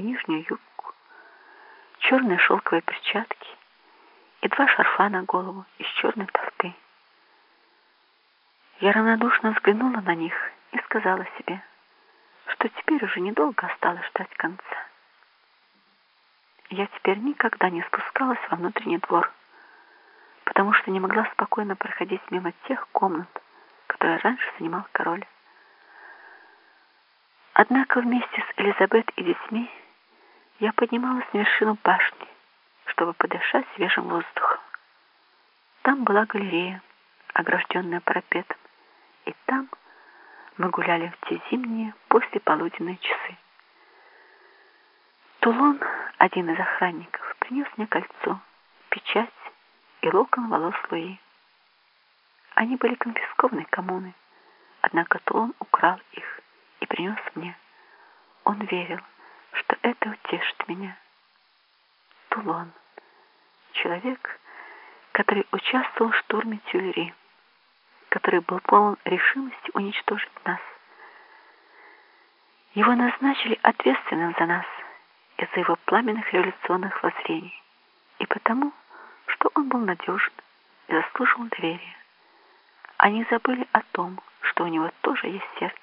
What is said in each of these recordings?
нижнюю юбку, черные шелковые перчатки и два шарфа на голову из черной тофты. Я равнодушно взглянула на них и сказала себе, что теперь уже недолго осталось ждать конца. Я теперь никогда не спускалась во внутренний двор, потому что не могла спокойно проходить мимо тех комнат, которые раньше занимал король. Однако вместе с Элизабет и детьми я поднималась на вершину башни, чтобы подышать свежим воздухом. Там была галерея, огражденная парапетом, и там мы гуляли в те зимние послеполуденные часы. Тулон, один из охранников, принес мне кольцо, печать и локон волос Луи. Они были конфискованы коммуны, однако Тулон украл их и принес мне. Он верил, это утешит меня. Тулон, человек, который участвовал в штурме Тюльри, который был полон решимости уничтожить нас. Его назначили ответственным за нас из-за его пламенных революционных воззрений и потому, что он был надежен и заслуживал доверия. Они забыли о том, что у него тоже есть сердце.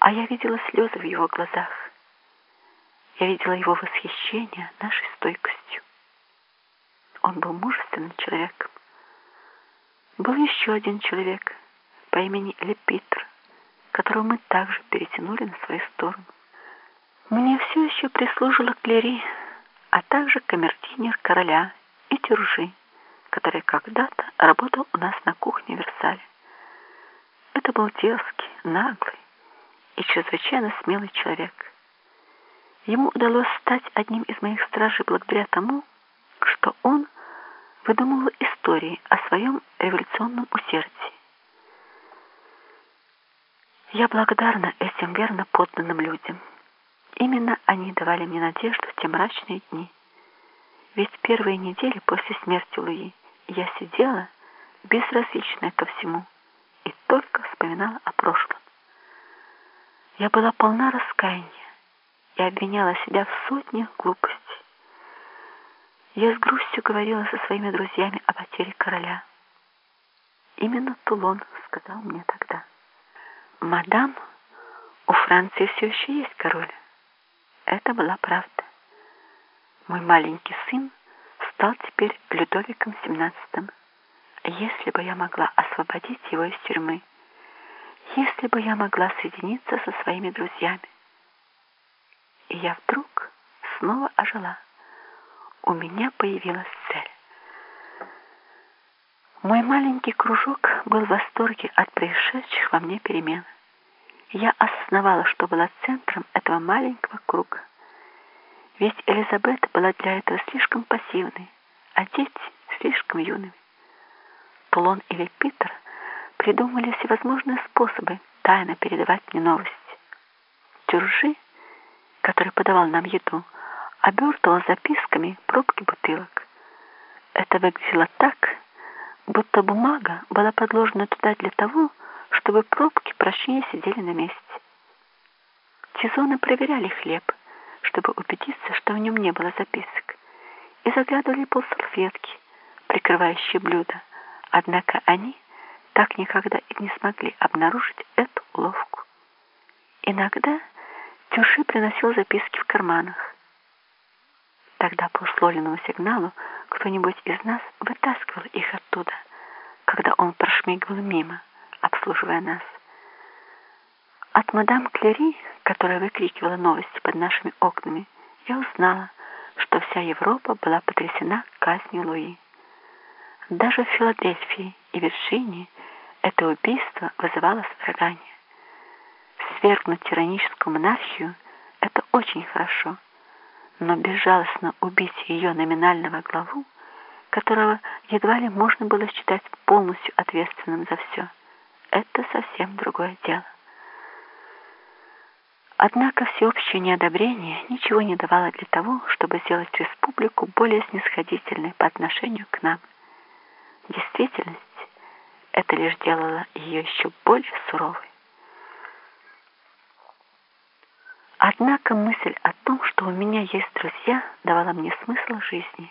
А я видела слезы в его глазах. Я видела его восхищение нашей стойкостью. Он был мужественным человеком. Был еще один человек по имени Лепитр, которого мы также перетянули на свою сторону. Мне все еще прислужила Клери, а также камердинер короля и Тюржи, который когда-то работал у нас на кухне Версаля. Это был дерзкий, наглый и чрезвычайно смелый человек. Ему удалось стать одним из моих стражей благодаря тому, что он выдумывал истории о своем революционном усердии. Я благодарна этим верно подданным людям. Именно они давали мне надежду в те мрачные дни. Ведь первые недели после смерти Луи я сидела, безразличная ко всему, и только вспоминала о прошлом. Я была полна раскаяния и обвиняла себя в сотнях глупостей. Я с грустью говорила со своими друзьями о потере короля. Именно Тулон сказал мне тогда. «Мадам, у Франции все еще есть король». Это была правда. Мой маленький сын стал теперь Людовиком XVII. Если бы я могла освободить его из тюрьмы, если бы я могла соединиться со своими друзьями. И я вдруг снова ожила. У меня появилась цель. Мой маленький кружок был в восторге от происшедших во мне перемен. Я осознавала, что была центром этого маленького круга. Ведь Элизабет была для этого слишком пассивной, а дети слишком юными. Тулон или Питер придумали всевозможные способы тайно передавать мне новости. Тюржи, который подавал нам еду, обертывал записками пробки бутылок. Это выглядело так, будто бумага была подложена туда для того, чтобы пробки прочнее сидели на месте. Тизоны проверяли хлеб, чтобы убедиться, что в нем не было записок, и заглядывали полсалфетки, прикрывающие блюдо. Однако они так никогда и не смогли обнаружить эту уловку. Иногда Тюши приносил записки в карманах. Тогда по условленному сигналу кто-нибудь из нас вытаскивал их оттуда, когда он прошмыгивал мимо, обслуживая нас. От мадам Клери, которая выкрикивала новости под нашими окнами, я узнала, что вся Европа была потрясена казнью Луи. Даже в Филадельфии и Вирджинии это убийство вызывало содрогание. Свергнуть тираническую монархию – это очень хорошо, но безжалостно убить ее номинального главу, которого едва ли можно было считать полностью ответственным за все, это совсем другое дело. Однако всеобщее неодобрение ничего не давало для того, чтобы сделать республику более снисходительной по отношению к нам. В действительности, это лишь делало ее еще более суровой. Однако мысль о том, что у меня есть друзья, давала мне смысл жизни.